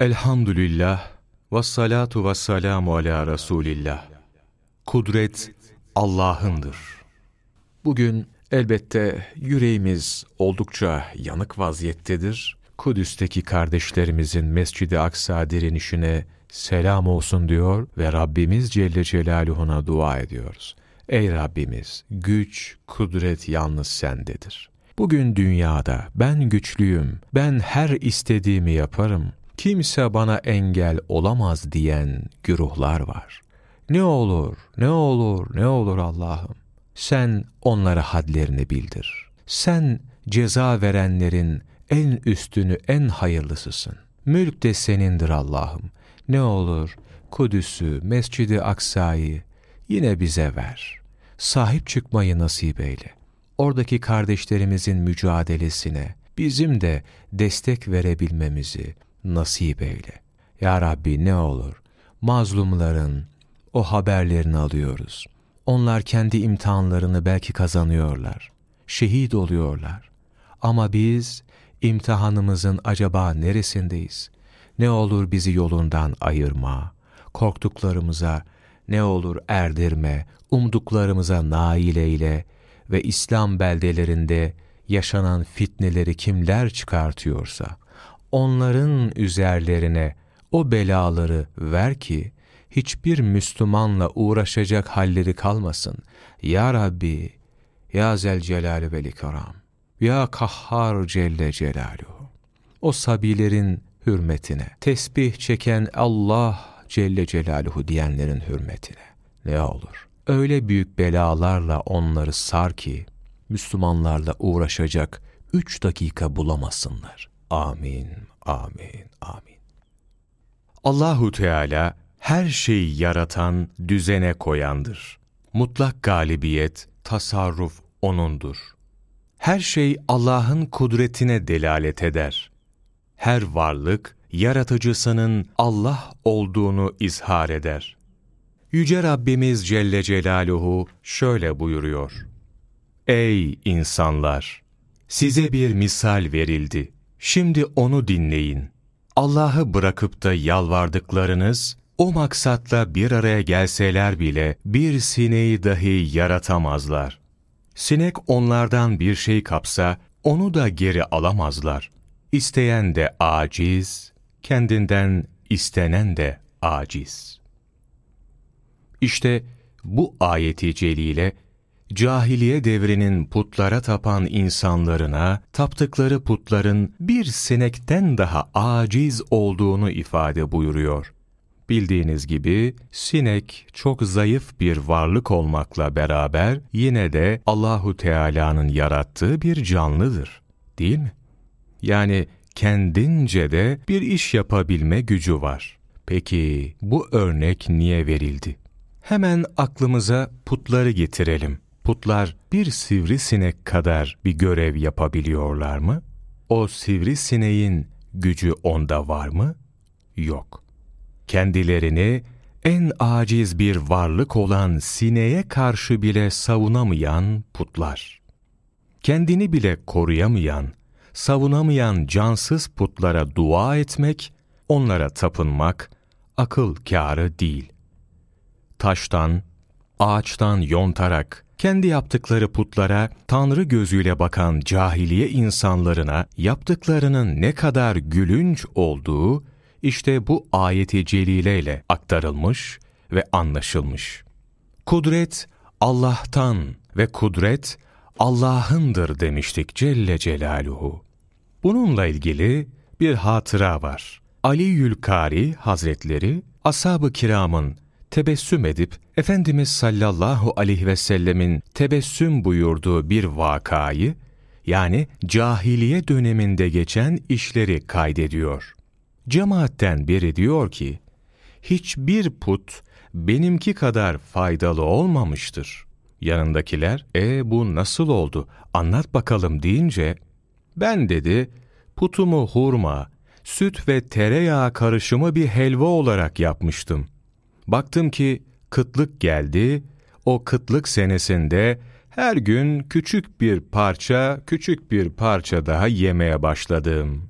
Elhamdülillah ve salatu ve selamu ala Resulillah. Kudret Allah'ındır. Bugün elbette yüreğimiz oldukça yanık vaziyettedir. Kudüs'teki kardeşlerimizin Mescid-i Aksa direnişine selam olsun diyor ve Rabbimiz Celle Celaluhu'na dua ediyoruz. Ey Rabbimiz, güç, kudret yalnız sendedir. Bugün dünyada ben güçlüyüm, ben her istediğimi yaparım, kimse bana engel olamaz diyen güruhlar var. Ne olur, ne olur, ne olur Allah'ım. Sen onlara hadlerini bildir. Sen ceza verenlerin en üstünü, en hayırlısısın. Mülk de senindir Allah'ım. Ne olur Kudüs'ü, Mescid-i Aksa'yı yine bize ver. Sahip çıkmayı nasip eyle. Oradaki kardeşlerimizin mücadelesine bizim de destek verebilmemizi nasip eyle. Ya Rabbi ne olur mazlumların o haberlerini alıyoruz. Onlar kendi imtihanlarını belki kazanıyorlar. Şehit oluyorlar. Ama biz imtihanımızın acaba neresindeyiz? Ne olur bizi yolundan ayırma, korktuklarımıza ne olur erdirme, umduklarımıza nail eyle ve İslam beldelerinde yaşanan fitneleri kimler çıkartıyorsa, onların üzerlerine o belaları ver ki, hiçbir Müslümanla uğraşacak halleri kalmasın. Ya Rabbi, Ya Zelcelal ve İkram, Ya Kahhar Celle Celaluhu. O sabilerin hürmetine, tesbih çeken Allah Celle Celaluhu diyenlerin hürmetine ne olur. Öyle büyük belalarla onları sar ki, Müslümanlarla uğraşacak üç dakika bulamasınlar. Amin, amin, amin. Allahu Teala her şeyi yaratan, düzene koyandır. Mutlak galibiyet, tasarruf O'nundur. Her şey Allah'ın kudretine delalet eder. Her varlık, yaratıcısının Allah olduğunu izhar eder. Yüce Rabbimiz Celle Celaluhu şöyle buyuruyor. Ey insanlar! Size bir misal verildi. Şimdi onu dinleyin. Allah'ı bırakıp da yalvardıklarınız, o maksatla bir araya gelseler bile bir sineği dahi yaratamazlar. Sinek onlardan bir şey kapsa, onu da geri alamazlar. İsteyen de aciz, kendinden istenen de aciz. İşte bu ayeti celile, cahiliye devrinin putlara tapan insanlarına taptıkları putların bir sinekten daha aciz olduğunu ifade buyuruyor. Bildiğiniz gibi sinek çok zayıf bir varlık olmakla beraber yine de Allahu Teala'nın yarattığı bir canlıdır. Değil mi? Yani kendince de bir iş yapabilme gücü var. Peki bu örnek niye verildi? Hemen aklımıza putları getirelim. Putlar bir sivrisinek kadar bir görev yapabiliyorlar mı? O sivrisineğin gücü onda var mı? Yok. Kendilerini en aciz bir varlık olan sineğe karşı bile savunamayan putlar. Kendini bile koruyamayan, savunamayan cansız putlara dua etmek, onlara tapınmak akıl kârı değil. Taştan, ağaçtan yontarak kendi yaptıkları putlara tanrı gözüyle bakan cahiliye insanlarına yaptıklarının ne kadar gülünç olduğu işte bu ayeti celileyle aktarılmış ve anlaşılmış. Kudret Allah'tan ve kudret Allah'ındır demiştik Celle Celaluhu. Bununla ilgili bir hatıra var. Ali Yülkari Hazretleri, ashab-ı kiramın tebessüm edip Efendimiz sallallahu aleyhi ve sellemin tebessüm buyurduğu bir vakayı, yani cahiliye döneminde geçen işleri kaydediyor. Cemaatten biri diyor ki, hiçbir put benimki kadar faydalı olmamıştır. Yanındakiler, e bu nasıl oldu, anlat bakalım deyince, ben dedi, putumu hurma, süt ve tereyağı karışımı bir helva olarak yapmıştım. Baktım ki kıtlık geldi, o kıtlık senesinde her gün küçük bir parça, küçük bir parça daha yemeye başladım.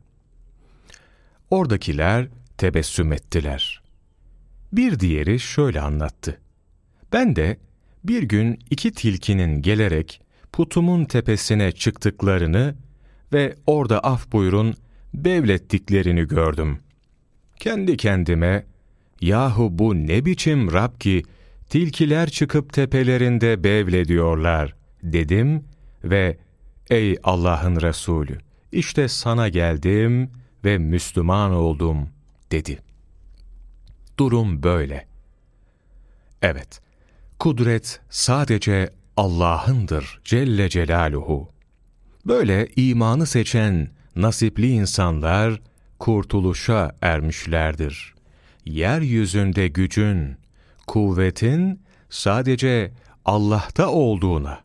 Oradakiler tebessüm ettiler. Bir diğeri şöyle anlattı. Ben de bir gün iki tilkinin gelerek putumun tepesine çıktıklarını ve orada af buyurun bevlettiklerini gördüm. Kendi kendime, yahu bu ne biçim Rab ki tilkiler çıkıp tepelerinde bevlediyorlar dedim ve ey Allah'ın Resulü işte sana geldim ve Müslüman oldum dedi. Durum böyle. Evet, kudret sadece Allah'ındır Celle Celaluhu. Böyle imanı seçen nasipli insanlar kurtuluşa ermişlerdir. Yeryüzünde gücün, kuvvetin sadece Allah'ta olduğuna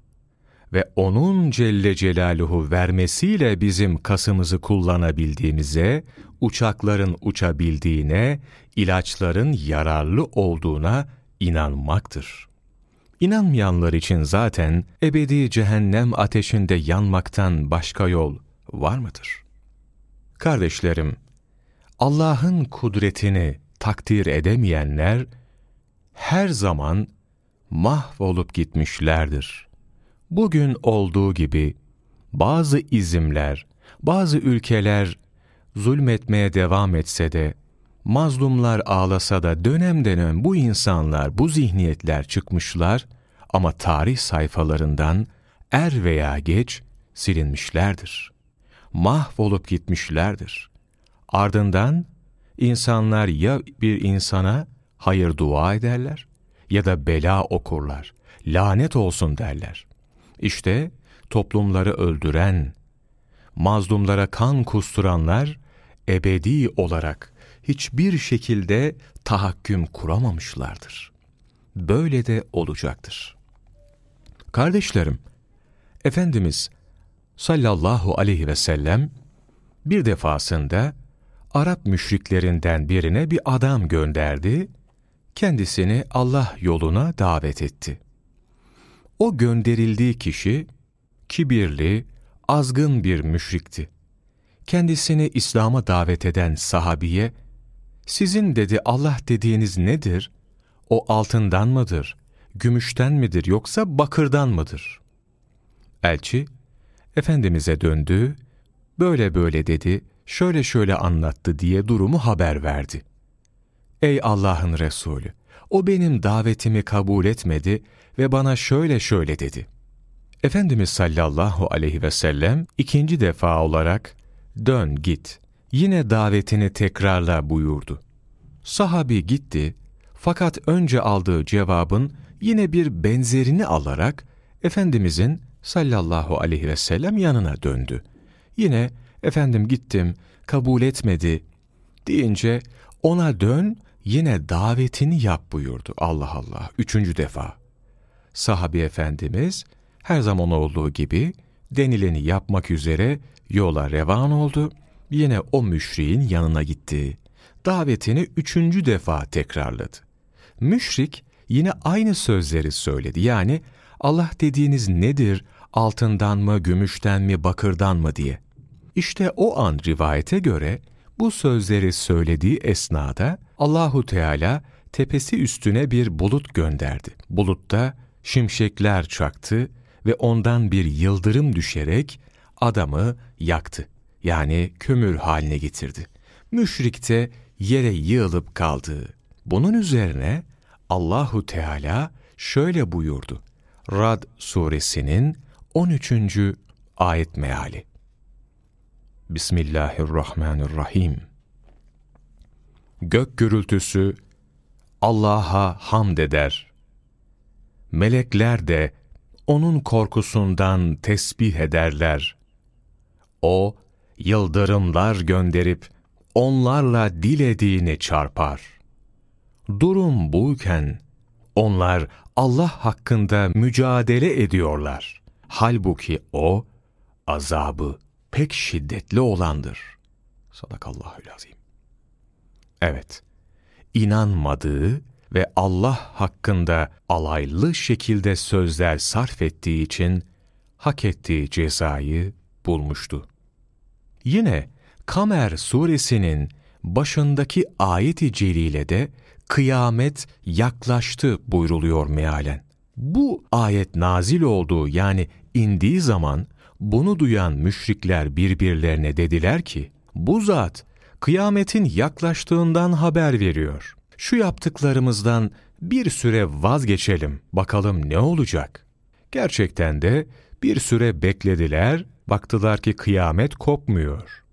ve O'nun Celle Celaluhu vermesiyle bizim kasımızı kullanabildiğimize, uçakların uçabildiğine, ilaçların yararlı olduğuna inanmaktır. İnanmayanlar için zaten ebedi cehennem ateşinde yanmaktan başka yol var mıdır? Kardeşlerim, Allah'ın kudretini takdir edemeyenler her zaman mahvolup gitmişlerdir. Bugün olduğu gibi bazı izimler, bazı ülkeler zulmetmeye devam etse de, mazlumlar ağlasa da dönem dönem bu insanlar, bu zihniyetler çıkmışlar ama tarih sayfalarından er veya geç silinmişlerdir. Mahvolup gitmişlerdir. Ardından insanlar ya bir insana hayır dua ederler ya da bela okurlar, lanet olsun derler. İşte toplumları öldüren, mazlumlara kan kusturanlar ebedi olarak hiçbir şekilde tahakküm kuramamışlardır. Böyle de olacaktır. Kardeşlerim, Efendimiz sallallahu aleyhi ve sellem bir defasında Arap müşriklerinden birine bir adam gönderdi, kendisini Allah yoluna davet etti. O gönderildiği kişi kibirli, azgın bir müşrikti. Kendisini İslam'a davet eden sahabiye, sizin dedi Allah dediğiniz nedir? O altından mıdır, gümüşten midir yoksa bakırdan mıdır? Elçi, Efendimiz'e döndü, böyle böyle dedi, şöyle şöyle anlattı diye durumu haber verdi. Ey Allah'ın Resulü! O benim davetimi kabul etmedi ve bana şöyle şöyle dedi. Efendimiz sallallahu aleyhi ve sellem ikinci defa olarak dön git, yine davetini tekrarla buyurdu. Sahabi gitti fakat önce aldığı cevabın yine bir benzerini alarak Efendimizin sallallahu aleyhi ve sellem yanına döndü. Yine efendim gittim kabul etmedi deyince ona dön yine davetini yap buyurdu. Allah Allah. Üçüncü defa. Sahabi Efendimiz her zaman olduğu gibi denileni yapmak üzere yola revan oldu. Yine o müşriğin yanına gitti. Davetini üçüncü defa tekrarladı. Müşrik yine aynı sözleri söyledi. Yani Allah dediğiniz nedir, altından mı, gümüşten mi, bakırdan mı diye. İşte o an rivayete göre bu sözleri söylediği esnada Allahu Teala tepesi üstüne bir bulut gönderdi. Bulutta şimşekler çaktı ve ondan bir yıldırım düşerek adamı yaktı. Yani kömür haline getirdi. Müşrik de yere yığılıp kaldı. Bunun üzerine Allahu Teala şöyle buyurdu. Rad suresinin 13. ayet meali. Bismillahirrahmanirrahim. Gök gürültüsü Allah'a hamd eder. Melekler de onun korkusundan tesbih ederler. O, yıldırımlar gönderip onlarla dilediğini çarpar. Durum buyken onlar Allah hakkında mücadele ediyorlar. Halbuki O, azabı pek şiddetli olandır. Sadakallahülazim. Evet, inanmadığı ve Allah hakkında alaylı şekilde sözler sarf ettiği için hak ettiği cezayı bulmuştu. Yine Kamer suresinin başındaki ayet-i celilede kıyamet yaklaştı buyruluyor mealen. Bu ayet nazil olduğu yani indiği zaman bunu duyan müşrikler birbirlerine dediler ki, bu zat kıyametin yaklaştığından haber veriyor. Şu yaptıklarımızdan bir süre vazgeçelim, bakalım ne olacak? Gerçekten de bir süre beklediler, baktılar ki kıyamet kopmuyor.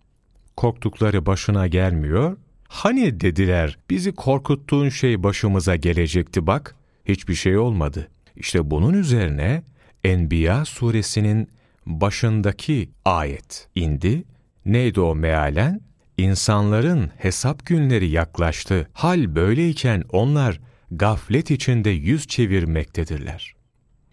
Korktukları başına gelmiyor. Hani dediler, bizi korkuttuğun şey başımıza gelecekti bak, hiçbir şey olmadı. İşte bunun üzerine Enbiya suresinin başındaki ayet indi. Neydi o mealen? İnsanların hesap günleri yaklaştı. Hal böyleyken onlar gaflet içinde yüz çevirmektedirler.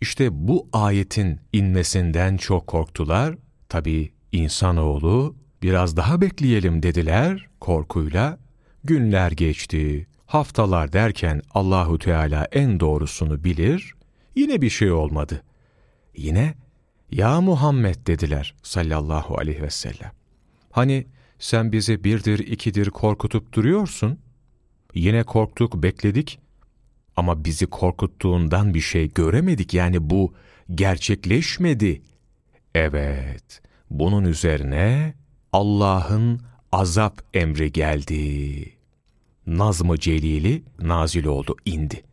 İşte bu ayetin inmesinden çok korktular. Tabi insanoğlu biraz daha bekleyelim dediler korkuyla. Günler geçti, haftalar derken Allahu Teala en doğrusunu bilir. Yine bir şey olmadı. Yine ya Muhammed dediler sallallahu aleyhi ve sellem. Hani sen bizi birdir ikidir korkutup duruyorsun. Yine korktuk bekledik ama bizi korkuttuğundan bir şey göremedik yani bu gerçekleşmedi. Evet, bunun üzerine Allah'ın azap emri geldi. Nazm-ı Celili nazil oldu, indi.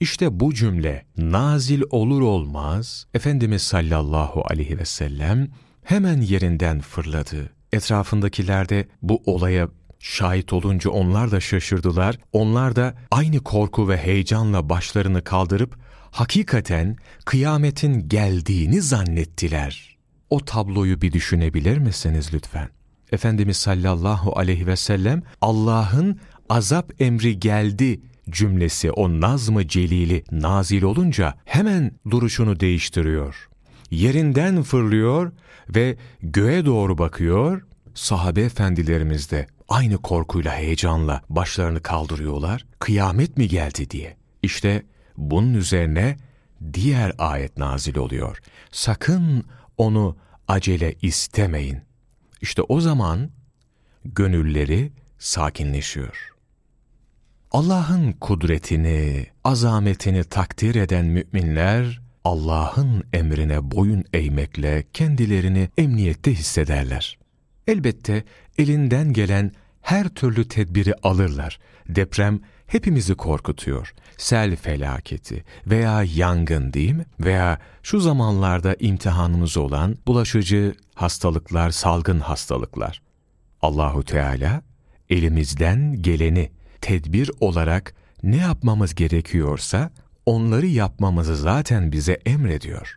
İşte bu cümle nazil olur olmaz Efendimiz sallallahu aleyhi ve sellem hemen yerinden fırladı. Etrafındakiler de bu olaya şahit olunca onlar da şaşırdılar. Onlar da aynı korku ve heyecanla başlarını kaldırıp hakikaten kıyametin geldiğini zannettiler. O tabloyu bir düşünebilir misiniz lütfen? Efendimiz sallallahu aleyhi ve sellem Allah'ın azap emri geldi cümlesi o nazmı celili nazil olunca hemen duruşunu değiştiriyor. Yerinden fırlıyor ve göğe doğru bakıyor. Sahabe efendilerimiz de aynı korkuyla heyecanla başlarını kaldırıyorlar. Kıyamet mi geldi diye. İşte bunun üzerine diğer ayet nazil oluyor. Sakın onu acele istemeyin. İşte o zaman gönülleri sakinleşiyor. Allah'ın kudretini, azametini takdir eden müminler, Allah'ın emrine boyun eğmekle kendilerini emniyette hissederler. Elbette elinden gelen her türlü tedbiri alırlar. Deprem hepimizi korkutuyor. Sel felaketi veya yangın değil mi? Veya şu zamanlarda imtihanımız olan bulaşıcı hastalıklar, salgın hastalıklar. Allahu Teala elimizden geleni tedbir olarak ne yapmamız gerekiyorsa onları yapmamızı zaten bize emrediyor.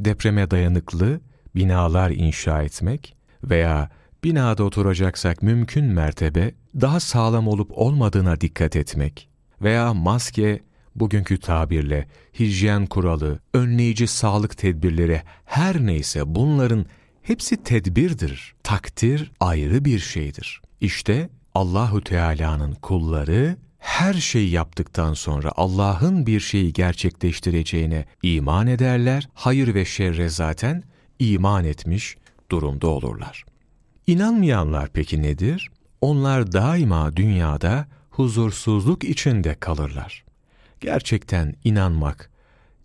Depreme dayanıklı binalar inşa etmek veya binada oturacaksak mümkün mertebe daha sağlam olup olmadığına dikkat etmek veya maske, bugünkü tabirle hijyen kuralı, önleyici sağlık tedbirleri her neyse bunların hepsi tedbirdir. Takdir ayrı bir şeydir. İşte Allahu Teala'nın kulları her şeyi yaptıktan sonra Allah'ın bir şeyi gerçekleştireceğine iman ederler. Hayır ve şerre zaten iman etmiş durumda olurlar. İnanmayanlar peki nedir? Onlar daima dünyada huzursuzluk içinde kalırlar. Gerçekten inanmak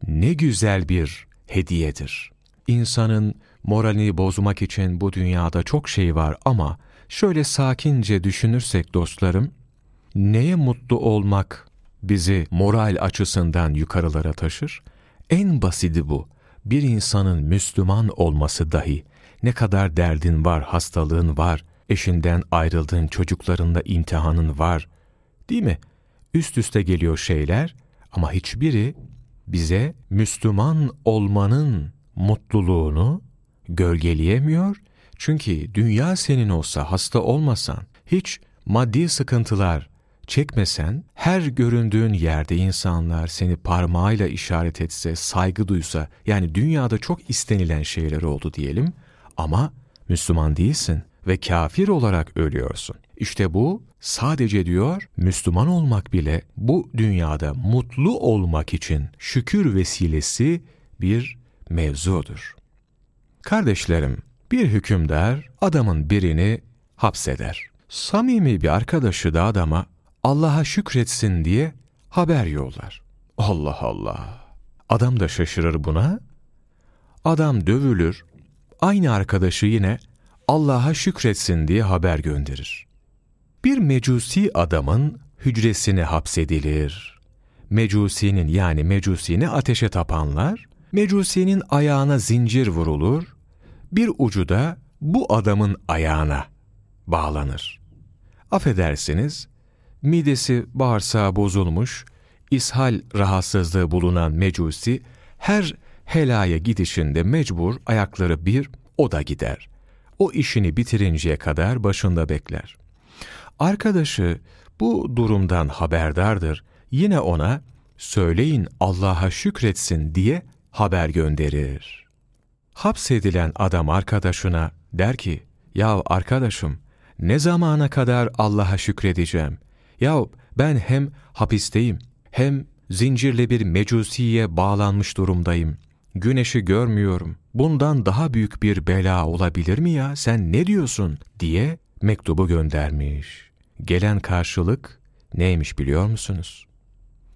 ne güzel bir hediyedir. İnsanın moralini bozmak için bu dünyada çok şey var ama Şöyle sakince düşünürsek dostlarım, neye mutlu olmak bizi moral açısından yukarılara taşır? En basidi bu. Bir insanın Müslüman olması dahi ne kadar derdin var, hastalığın var, eşinden ayrıldığın çocuklarında imtihanın var. Değil mi? Üst üste geliyor şeyler ama hiçbiri bize Müslüman olmanın mutluluğunu gölgeleyemiyor çünkü dünya senin olsa, hasta olmasan, hiç maddi sıkıntılar çekmesen, her göründüğün yerde insanlar seni parmağıyla işaret etse, saygı duysa, yani dünyada çok istenilen şeyler oldu diyelim ama Müslüman değilsin ve kafir olarak ölüyorsun. İşte bu sadece diyor Müslüman olmak bile bu dünyada mutlu olmak için şükür vesilesi bir mevzudur. Kardeşlerim, bir hükümdar adamın birini hapseder. Samimi bir arkadaşı da adama Allah'a şükretsin diye haber yollar. Allah Allah. Adam da şaşırır buna. Adam dövülür. Aynı arkadaşı yine Allah'a şükretsin diye haber gönderir. Bir mecusi adamın hücresine hapsedilir. Mecusinin yani mecusini ateşe tapanlar, mecusinin ayağına zincir vurulur, bir ucu da bu adamın ayağına bağlanır. Affedersiniz, midesi bağırsağı bozulmuş, ishal rahatsızlığı bulunan mecusi, her helaya gidişinde mecbur ayakları bir, o da gider. O işini bitirinceye kadar başında bekler. Arkadaşı bu durumdan haberdardır. Yine ona söyleyin Allah'a şükretsin diye haber gönderir. Hapsedilen adam arkadaşına der ki, ya arkadaşım ne zamana kadar Allah'a şükredeceğim? Ya ben hem hapisteyim hem zincirle bir mecusiye bağlanmış durumdayım. Güneşi görmüyorum. Bundan daha büyük bir bela olabilir mi ya? Sen ne diyorsun? diye mektubu göndermiş. Gelen karşılık neymiş biliyor musunuz?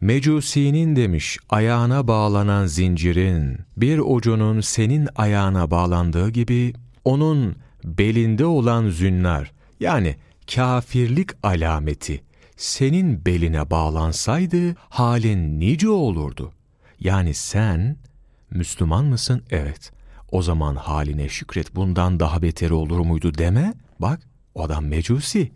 Mecusi'nin demiş ayağına bağlanan zincirin bir ucunun senin ayağına bağlandığı gibi onun belinde olan zünnar yani kafirlik alameti senin beline bağlansaydı halin nice olurdu. Yani sen Müslüman mısın? Evet. O zaman haline şükret bundan daha beteri olur muydu deme. Bak o adam mecusi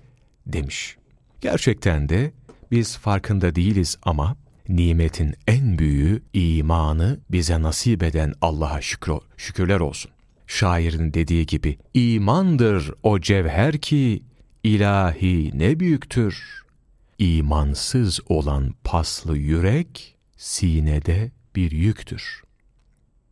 demiş. Gerçekten de biz farkında değiliz ama nimetin en büyüğü imanı bize nasip eden Allah'a şükür, şükürler olsun. Şairin dediği gibi imandır o cevher ki ilahi ne büyüktür. İmansız olan paslı yürek sinede bir yüktür.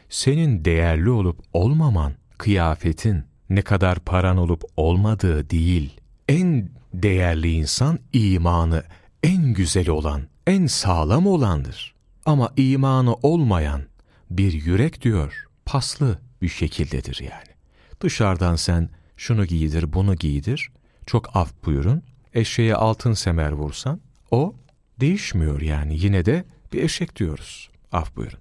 Senin değerli olup olmaman, kıyafetin, ne kadar paran olup olmadığı değil. En değerli insan imanı en güzel olan, en sağlam olandır. Ama imanı olmayan bir yürek diyor, paslı bir şekildedir yani. Dışarıdan sen şunu giydir, bunu giydir, çok af buyurun, eşeğe altın semer vursan, o değişmiyor yani. Yine de bir eşek diyoruz, af buyurun.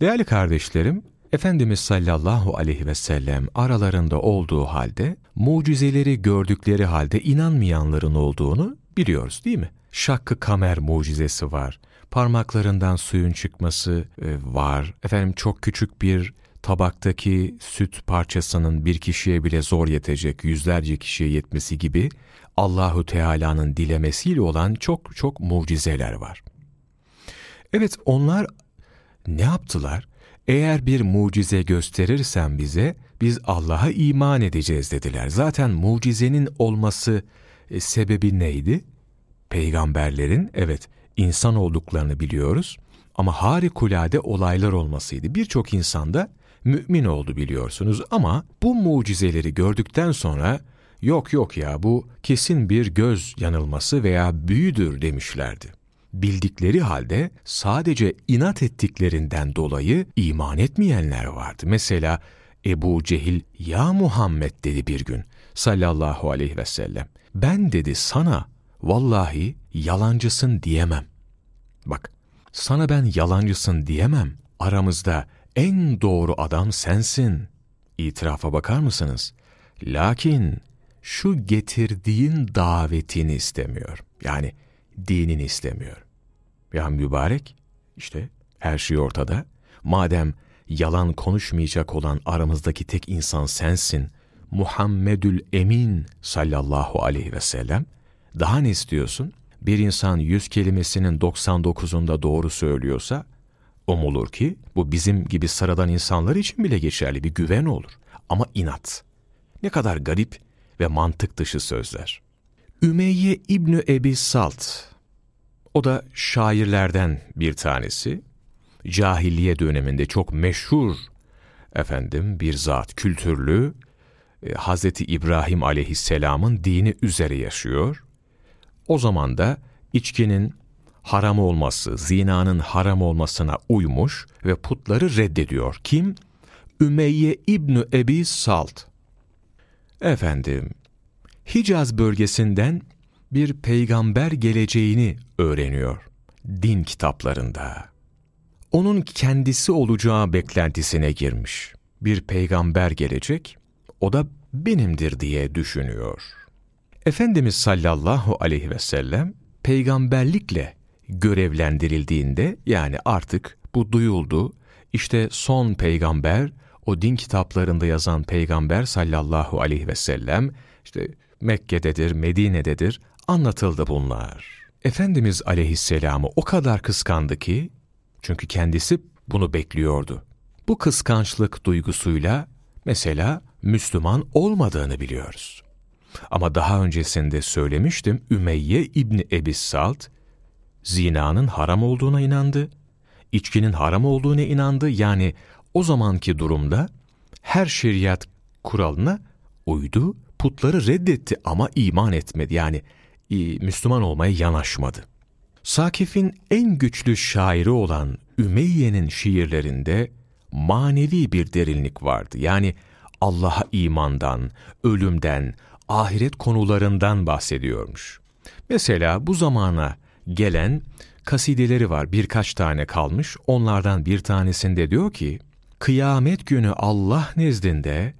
Değerli kardeşlerim, Efendimiz sallallahu aleyhi ve sellem aralarında olduğu halde, mucizeleri gördükleri halde inanmayanların olduğunu biliyoruz değil mi? Şakkı kamer mucizesi var. Parmaklarından suyun çıkması e, var. Efendim çok küçük bir tabaktaki süt parçasının bir kişiye bile zor yetecek, yüzlerce kişiye yetmesi gibi Allahu Teala'nın dilemesiyle olan çok çok mucizeler var. Evet onlar ne yaptılar? Eğer bir mucize gösterirsen bize, biz Allah'a iman edeceğiz dediler. Zaten mucizenin olması e, sebebi neydi? Peygamberlerin, evet, insan olduklarını biliyoruz ama harikulade olaylar olmasıydı. Birçok insan da mümin oldu biliyorsunuz ama bu mucizeleri gördükten sonra yok yok ya bu kesin bir göz yanılması veya büyüdür demişlerdi bildikleri halde sadece inat ettiklerinden dolayı iman etmeyenler vardı. Mesela Ebu Cehil, ya Muhammed dedi bir gün sallallahu aleyhi ve sellem. Ben dedi sana vallahi yalancısın diyemem. Bak sana ben yalancısın diyemem. Aramızda en doğru adam sensin. İtirafa bakar mısınız? Lakin şu getirdiğin davetini istemiyor. Yani dinini istemiyor. Ya mübarek, işte her şey ortada. Madem yalan konuşmayacak olan aramızdaki tek insan sensin, Muhammedül Emin sallallahu aleyhi ve sellem, daha ne istiyorsun? Bir insan yüz kelimesinin 99'unda doğru söylüyorsa, umulur ki bu bizim gibi sıradan insanlar için bile geçerli bir güven olur. Ama inat. Ne kadar garip ve mantık dışı sözler. Ümeyye İbni Ebi Salt o da şairlerden bir tanesi. Cahiliye döneminde çok meşhur efendim bir zat, kültürlü, e, Hz. İbrahim aleyhisselamın dini üzere yaşıyor. O zaman da içkinin haram olması, zinanın haram olmasına uymuş ve putları reddediyor. Kim? Ümeyye İbni Ebi Salt. Efendim, Hicaz bölgesinden bir peygamber geleceğini öğreniyor din kitaplarında. Onun kendisi olacağı beklentisine girmiş. Bir peygamber gelecek, o da benimdir diye düşünüyor. Efendimiz sallallahu aleyhi ve sellem peygamberlikle görevlendirildiğinde yani artık bu duyuldu. İşte son peygamber, o din kitaplarında yazan peygamber sallallahu aleyhi ve sellem işte Mekke'dedir, Medine'dedir anlatıldı bunlar. Efendimiz aleyhisselamı o kadar kıskandı ki çünkü kendisi bunu bekliyordu. Bu kıskançlık duygusuyla mesela Müslüman olmadığını biliyoruz. Ama daha öncesinde söylemiştim Ümeyye İbni Ebi Salt, zinanın haram olduğuna inandı, içkinin haram olduğuna inandı. Yani o zamanki durumda her şeriat kuralına uydu, putları reddetti ama iman etmedi. Yani Müslüman olmaya yanaşmadı. Sakif'in en güçlü şairi olan Ümeyye'nin şiirlerinde manevi bir derinlik vardı. Yani Allah'a imandan, ölümden, ahiret konularından bahsediyormuş. Mesela bu zamana gelen kasideleri var birkaç tane kalmış. Onlardan bir tanesinde diyor ki, Kıyamet günü Allah nezdinde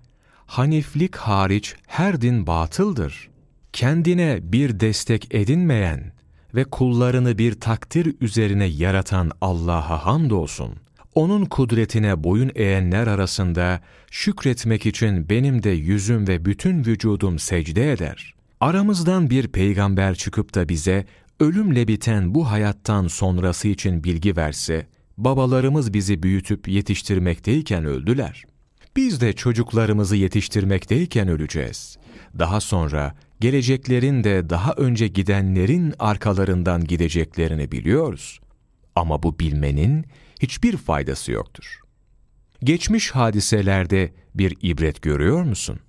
haniflik hariç her din batıldır. Kendine bir destek edinmeyen ve kullarını bir takdir üzerine yaratan Allah'a hamdolsun. Onun kudretine boyun eğenler arasında şükretmek için benim de yüzüm ve bütün vücudum secde eder. Aramızdan bir peygamber çıkıp da bize ölümle biten bu hayattan sonrası için bilgi verse, babalarımız bizi büyütüp yetiştirmekteyken öldüler. Biz de çocuklarımızı yetiştirmekteyken öleceğiz. Daha sonra geleceklerin de daha önce gidenlerin arkalarından gideceklerini biliyoruz. Ama bu bilmenin hiçbir faydası yoktur. Geçmiş hadiselerde bir ibret görüyor musun?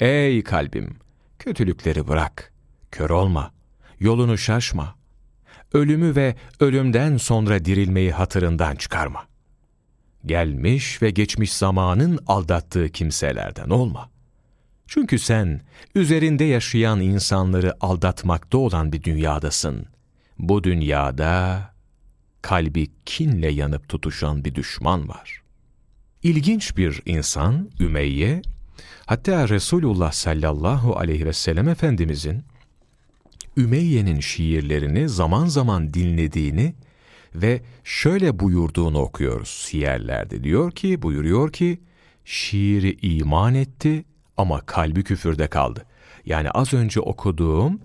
Ey kalbim, kötülükleri bırak, kör olma, yolunu şaşma. Ölümü ve ölümden sonra dirilmeyi hatırından çıkarma. Gelmiş ve geçmiş zamanın aldattığı kimselerden olma. Çünkü sen üzerinde yaşayan insanları aldatmakta olan bir dünyadasın. Bu dünyada kalbi kinle yanıp tutuşan bir düşman var. İlginç bir insan Ümeyye, hatta Resulullah sallallahu aleyhi ve sellem Efendimizin Ümeyye'nin şiirlerini zaman zaman dinlediğini ve şöyle buyurduğunu okuyoruz siyerlerde. Diyor ki, buyuruyor ki, şiiri iman etti ama kalbi küfürde kaldı. Yani az önce okuduğum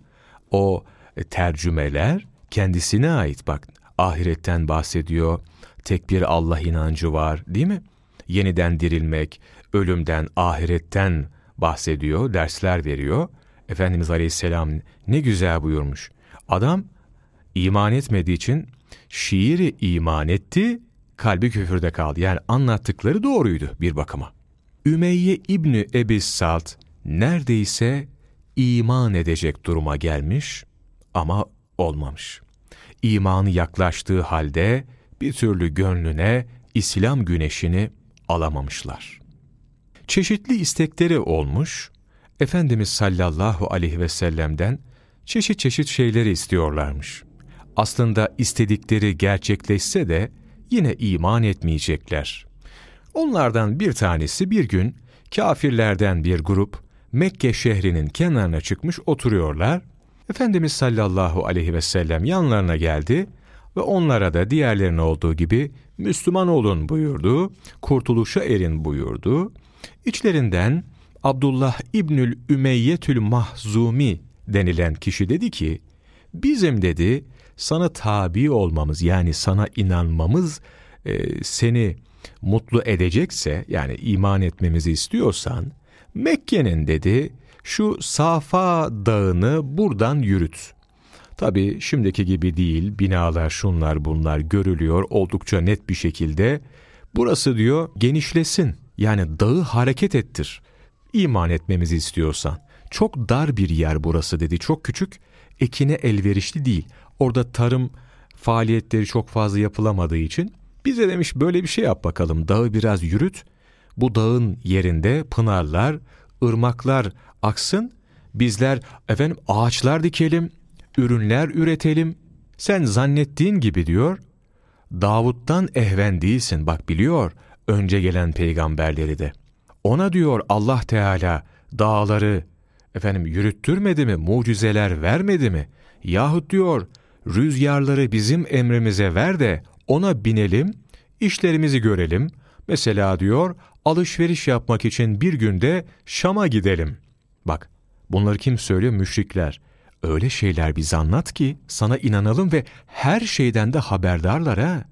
o tercümeler kendisine ait. Bak ahiretten bahsediyor, tek bir Allah inancı var değil mi? Yeniden dirilmek, ölümden, ahiretten bahsediyor, dersler veriyor. Efendimiz Aleyhisselam ne güzel buyurmuş. Adam iman etmediği için şiiri iman etti, kalbi küfürde kaldı. Yani anlattıkları doğruydu bir bakıma. Ümeyye İbni Ebi Salt neredeyse iman edecek duruma gelmiş ama olmamış. İmanı yaklaştığı halde bir türlü gönlüne İslam güneşini alamamışlar. Çeşitli istekleri olmuş, Efendimiz sallallahu aleyhi ve sellem'den çeşit çeşit şeyleri istiyorlarmış. Aslında istedikleri gerçekleşse de yine iman etmeyecekler. Onlardan bir tanesi bir gün kafirlerden bir grup Mekke şehrinin kenarına çıkmış oturuyorlar. Efendimiz sallallahu aleyhi ve sellem yanlarına geldi ve onlara da diğerlerine olduğu gibi Müslüman olun buyurdu, kurtuluşa erin buyurdu. İçlerinden Abdullah İbnül Ümeyyetül Mahzumi denilen kişi dedi ki, bizim dedi sana tabi olmamız yani sana inanmamız e, seni mutlu edecekse yani iman etmemizi istiyorsan Mekke'nin dedi şu Safa dağını buradan yürüt. Tabi şimdiki gibi değil binalar şunlar bunlar görülüyor oldukça net bir şekilde. Burası diyor genişlesin yani dağı hareket ettir iman etmemizi istiyorsan. Çok dar bir yer burası dedi çok küçük ekine elverişli değil. Orada tarım faaliyetleri çok fazla yapılamadığı için bize demiş böyle bir şey yap bakalım dağı biraz yürüt. Bu dağın yerinde pınarlar, ırmaklar aksın. bizler efendim ağaçlar dikelim, ürünler üretelim. Sen zannettiğin gibi diyor, Davut'tan ehven değilsin. Bak biliyor önce gelen peygamberleri de. Ona diyor Allah Teala dağları efendim yürüttürmedi mi, mucizeler vermedi mi? Yahut diyor rüzgarları bizim emrimize ver de ona binelim, işlerimizi görelim. Mesela diyor alışveriş yapmak için bir günde Şam'a gidelim. Bunları kim söylüyor? Müşrikler. Öyle şeyler bize anlat ki sana inanalım ve her şeyden de haberdarlar ha.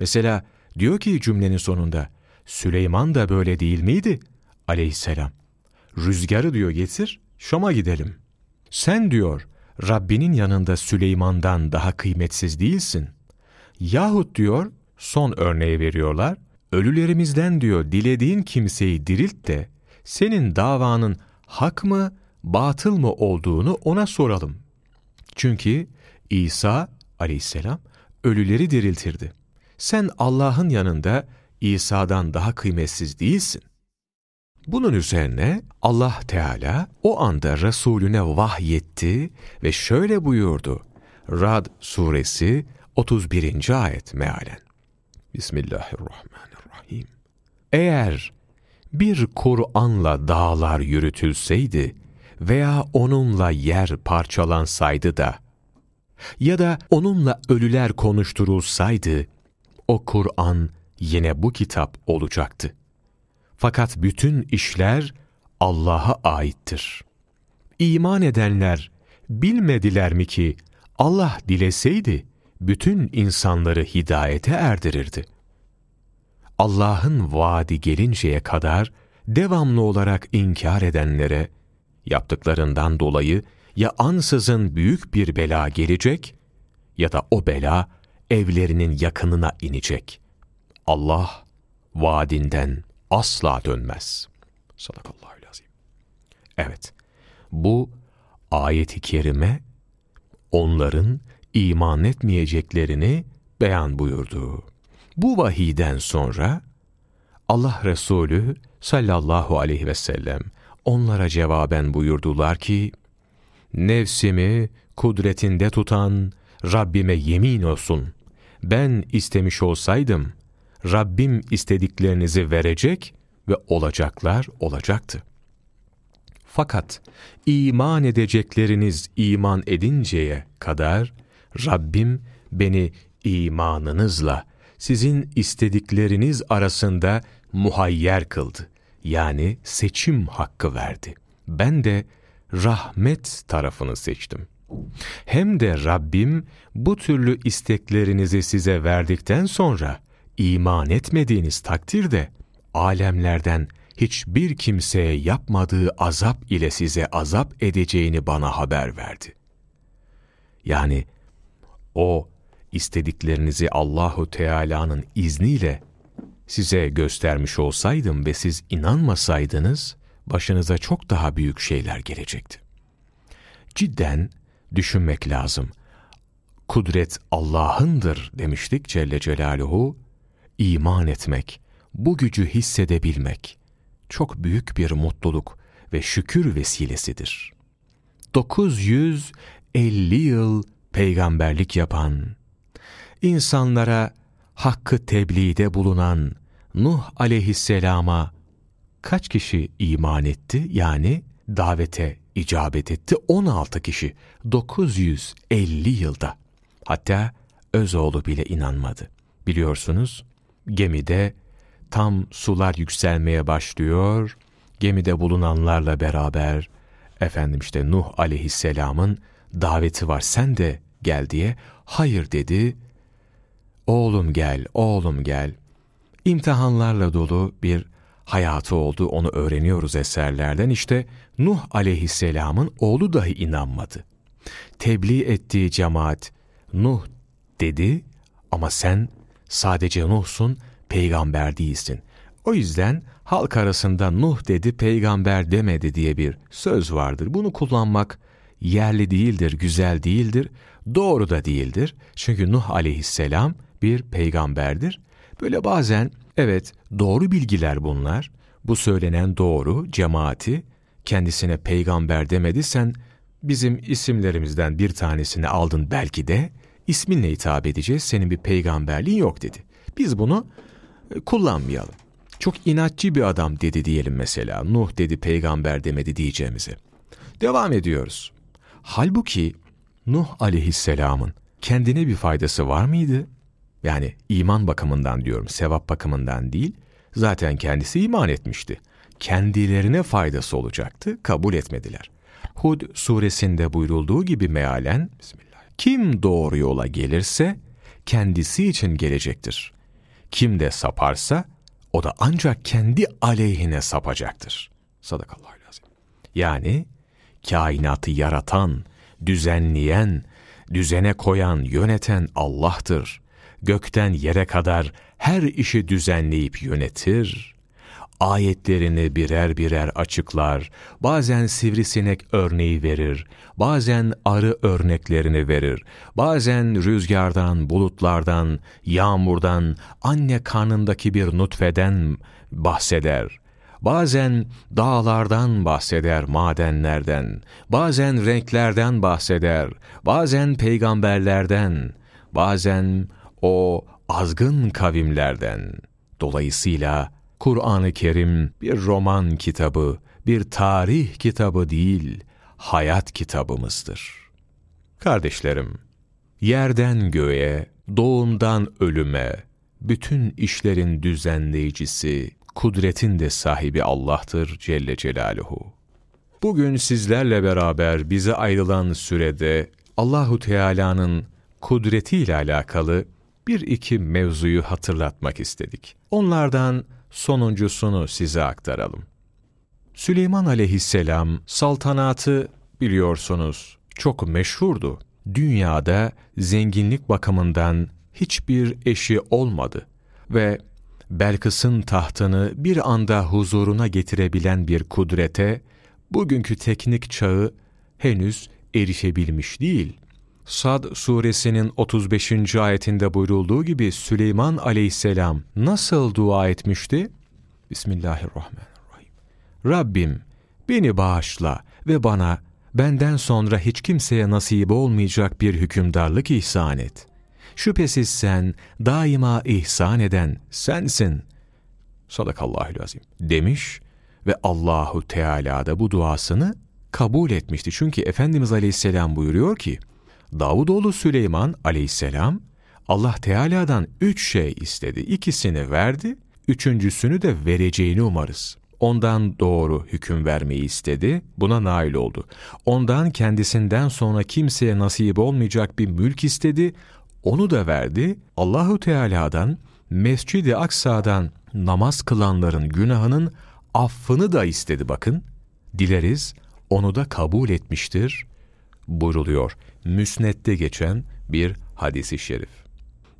Mesela diyor ki cümlenin sonunda Süleyman da böyle değil miydi? Aleyhisselam. Rüzgarı diyor getir, Şam'a gidelim. Sen diyor Rabbinin yanında Süleyman'dan daha kıymetsiz değilsin. Yahut diyor son örneği veriyorlar. Ölülerimizden diyor dilediğin kimseyi dirilt de senin davanın hak mı batıl mı olduğunu ona soralım. Çünkü İsa aleyhisselam ölüleri diriltirdi. Sen Allah'ın yanında İsa'dan daha kıymetsiz değilsin. Bunun üzerine Allah Teala o anda Resulüne vahyetti ve şöyle buyurdu. Rad suresi 31. ayet mealen. Bismillahirrahmanirrahim. Eğer bir Kur'an'la dağlar yürütülseydi veya onunla yer parçalansaydı da ya da onunla ölüler konuşturulsaydı, o Kur'an yine bu kitap olacaktı. Fakat bütün işler Allah'a aittir. İman edenler bilmediler mi ki Allah dileseydi bütün insanları hidayete erdirirdi. Allah'ın vaadi gelinceye kadar devamlı olarak inkar edenlere yaptıklarından dolayı ya ansızın büyük bir bela gelecek ya da o bela evlerinin yakınına inecek. Allah vaadinden asla dönmez. Sadakallahu lazim. Evet, bu ayeti kerime onların iman etmeyeceklerini beyan buyurdu. Bu vahiden sonra Allah Resulü sallallahu aleyhi ve sellem onlara cevaben buyurdular ki, Nefsimi kudretinde tutan Rabbime yemin olsun. Ben istemiş olsaydım, Rabbim istediklerinizi verecek ve olacaklar olacaktı. Fakat iman edecekleriniz iman edinceye kadar Rabbim beni imanınızla sizin istedikleriniz arasında muhayyer kıldı. Yani seçim hakkı verdi. Ben de rahmet tarafını seçtim. Hem de Rabbim bu türlü isteklerinizi size verdikten sonra iman etmediğiniz takdirde alemlerden hiçbir kimseye yapmadığı azap ile size azap edeceğini bana haber verdi. Yani o istediklerinizi Allahu Teala'nın izniyle size göstermiş olsaydım ve siz inanmasaydınız, başınıza çok daha büyük şeyler gelecekti. Cidden düşünmek lazım. Kudret Allah'ındır demiştik Celle Celaluhu. İman etmek, bu gücü hissedebilmek çok büyük bir mutluluk ve şükür vesilesidir. 950 yıl peygamberlik yapan, insanlara hakkı tebliğde bulunan Nuh aleyhisselama kaç kişi iman etti? Yani davete icabet etti 16 kişi 950 yılda. Hatta Özoğlu bile inanmadı. Biliyorsunuz gemide tam sular yükselmeye başlıyor. Gemide bulunanlarla beraber efendim işte Nuh aleyhisselamın daveti var sen de gel diye. Hayır dedi. Oğlum gel, oğlum gel. İmtihanlarla dolu bir hayatı oldu onu öğreniyoruz eserlerden. İşte Nuh aleyhisselamın oğlu dahi inanmadı. Tebliğ ettiği cemaat Nuh dedi ama sen sadece Nuh'sun, peygamber değilsin. O yüzden halk arasında Nuh dedi, peygamber demedi diye bir söz vardır. Bunu kullanmak yerli değildir, güzel değildir, doğru da değildir. Çünkü Nuh aleyhisselam bir peygamberdir. Böyle bazen evet doğru bilgiler bunlar. Bu söylenen doğru, cemaati kendisine peygamber demedi, sen bizim isimlerimizden bir tanesini aldın belki de, isminle hitap edeceğiz, senin bir peygamberliğin yok dedi. Biz bunu e, kullanmayalım. Çok inatçı bir adam dedi diyelim mesela. Nuh dedi peygamber demedi diyeceğimize. Devam ediyoruz. Halbuki Nuh aleyhisselamın kendine bir faydası var mıydı? Yani iman bakımından diyorum, sevap bakımından değil. Zaten kendisi iman etmişti. Kendilerine faydası olacaktı, kabul etmediler. Hud suresinde buyurulduğu gibi mealen, Bismillah, kim doğru yola gelirse kendisi için gelecektir. Kim de saparsa o da ancak kendi aleyhine sapacaktır. Sadakallahu lazım. Yani kainatı yaratan, düzenleyen, düzene koyan, yöneten Allah'tır. Gökten yere kadar her işi düzenleyip yönetir. Ayetlerini birer birer açıklar, bazen sivrisinek örneği verir, bazen arı örneklerini verir, bazen rüzgardan, bulutlardan, yağmurdan, anne karnındaki bir nutfeden bahseder. Bazen dağlardan bahseder, madenlerden, bazen renklerden bahseder, bazen peygamberlerden, bazen o azgın kavimlerden. Dolayısıyla Kur'an-ı Kerim bir roman kitabı, bir tarih kitabı değil, hayat kitabımızdır. Kardeşlerim, yerden göğe, doğumdan ölüme, bütün işlerin düzenleyicisi, kudretin de sahibi Allah'tır Celle Celaluhu. Bugün sizlerle beraber bize ayrılan sürede Allahu Teala'nın kudretiyle alakalı bir iki mevzuyu hatırlatmak istedik. Onlardan sonuncusunu size aktaralım. Süleyman aleyhisselam saltanatı biliyorsunuz çok meşhurdu. Dünyada zenginlik bakımından hiçbir eşi olmadı ve Belkıs'ın tahtını bir anda huzuruna getirebilen bir kudrete bugünkü teknik çağı henüz erişebilmiş değil. Sad suresinin 35. ayetinde buyurulduğu gibi Süleyman aleyhisselam nasıl dua etmişti? Bismillahirrahmanirrahim. Rabbim beni bağışla ve bana benden sonra hiç kimseye nasip olmayacak bir hükümdarlık ihsan et. Şüphesiz sen daima ihsan eden sensin. Sadakallahü azim demiş ve Allahu Teala da bu duasını kabul etmişti. Çünkü Efendimiz Aleyhisselam buyuruyor ki Davudoğlu Süleyman Aleyhisselam Allah Teala'dan üç şey istedi. İkisini verdi, üçüncüsünü de vereceğini umarız. Ondan doğru hüküm vermeyi istedi, buna nail oldu. Ondan kendisinden sonra kimseye nasip olmayacak bir mülk istedi, onu da verdi. Allahu Teala'dan Mescid-i Aksa'dan namaz kılanların günahının affını da istedi bakın. Dileriz onu da kabul etmiştir buyruluyor. Müsnet'te geçen bir hadisi şerif.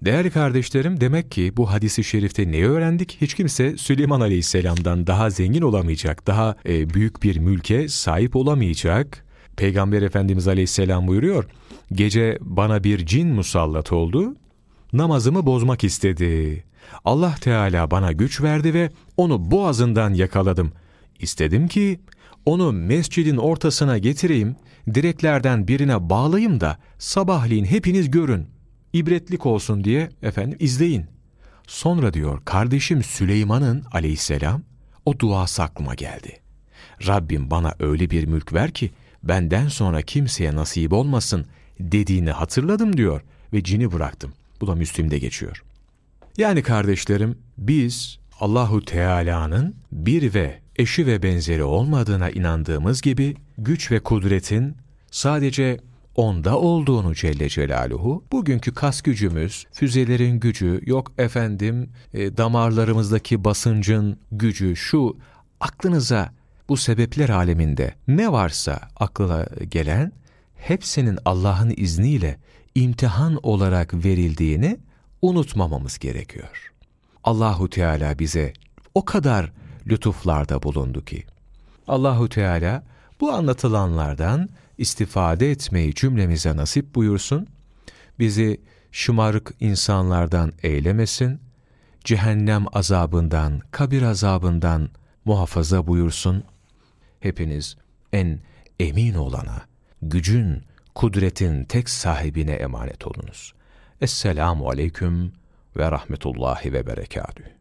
Değerli kardeşlerim demek ki bu hadisi şerifte ne öğrendik? Hiç kimse Süleyman Aleyhisselam'dan daha zengin olamayacak, daha e, büyük bir mülke sahip olamayacak. Peygamber Efendimiz Aleyhisselam buyuruyor, gece bana bir cin musallat oldu, namazımı bozmak istedi. Allah Teala bana güç verdi ve onu boğazından yakaladım. İstedim ki onu mescidin ortasına getireyim, direklerden birine bağlayayım da sabahleyin hepiniz görün. İbretlik olsun diye efendim izleyin. Sonra diyor kardeşim Süleyman'ın aleyhisselam o duası aklıma geldi. Rabbim bana öyle bir mülk ver ki benden sonra kimseye nasip olmasın dediğini hatırladım diyor ve cini bıraktım. Bu da Müslim'de geçiyor. Yani kardeşlerim biz Allahu Teala'nın bir ve eşi ve benzeri olmadığına inandığımız gibi güç ve kudretin sadece onda olduğunu Celle Celaluhu, bugünkü kas gücümüz, füzelerin gücü, yok efendim e, damarlarımızdaki basıncın gücü, şu aklınıza bu sebepler aleminde ne varsa aklına gelen, hepsinin Allah'ın izniyle imtihan olarak verildiğini unutmamamız gerekiyor. Allahu Teala bize o kadar lütuflarda bulundu ki. Allahu Teala bu anlatılanlardan istifade etmeyi cümlemize nasip buyursun. Bizi şımarık insanlardan eylemesin. Cehennem azabından, kabir azabından muhafaza buyursun. hepiniz en emin olana, gücün, kudretin tek sahibine emanet olunuz. Esselamu aleyküm ve rahmetullahi ve berekatühü.